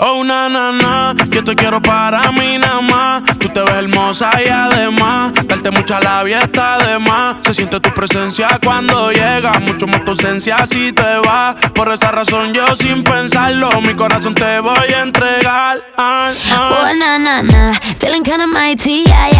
Oh, na, na, yo te quiero para mí nada más. Tú te ves hermosa y además, darte mucha labia está de más. Se siente tu presencia cuando llega, mucho más tu ausencia si te va. Por esa razón yo sin pensarlo, mi corazón te voy a entregar. Ah, ah. Oh, na, na, na, feeling kinda mighty, yeah, yeah,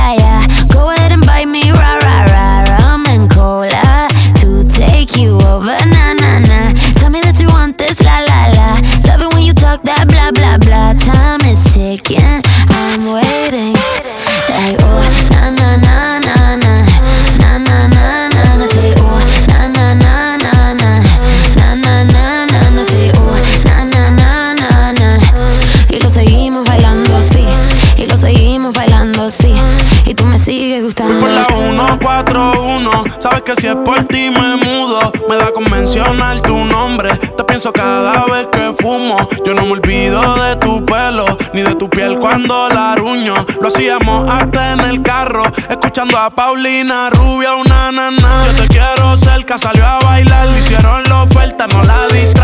Sigues gustando. Voy por la 141, sabes que si es por ti me mudo. Me da con mencionar tu nombre. Te pienso cada vez que fumo. Yo no me olvido de tu pelo, ni de tu piel cuando la ruño. Lo hacíamos hasta en el carro, escuchando a Paulina Rubia, una nana. Yo te quiero cerca, salió a bailar. Le hicieron la oferta, no la distraigan.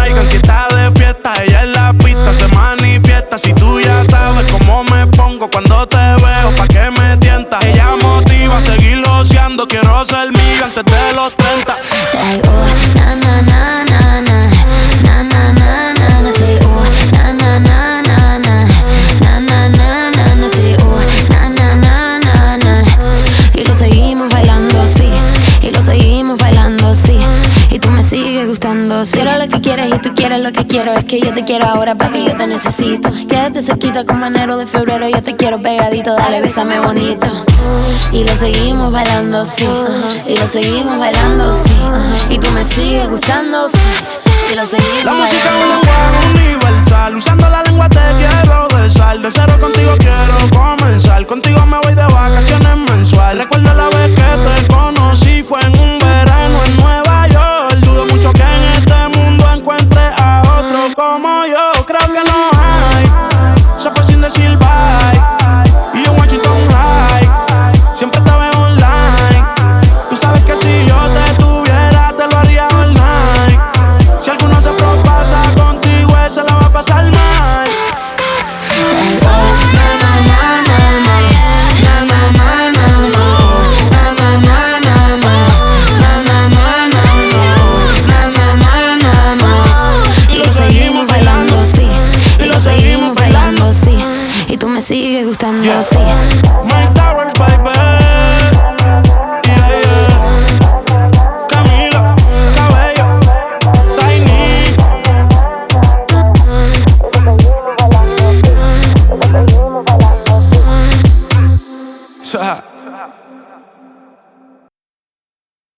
Quiero ser mía antes de los 30. Sigues gustando. Quiero lo que quieres y tú quieres lo que quiero. Es que yo te quiero ahora, papi, yo te necesito. Quédate cerquita como enero de febrero. Yo te quiero pegadito, dale, bésame bonito. Y lo seguimos bailando así. Y lo seguimos bailando así. Y tú me sigues gustando así. Y lo seguimos La música es un lenguaje universal. Usando la lengua te quiero besar. De cero contigo quiero comenzar. Contigo me voy de vacaciones mensual. Recuerdo la vez que te conocí. Fue en sigues gustando así.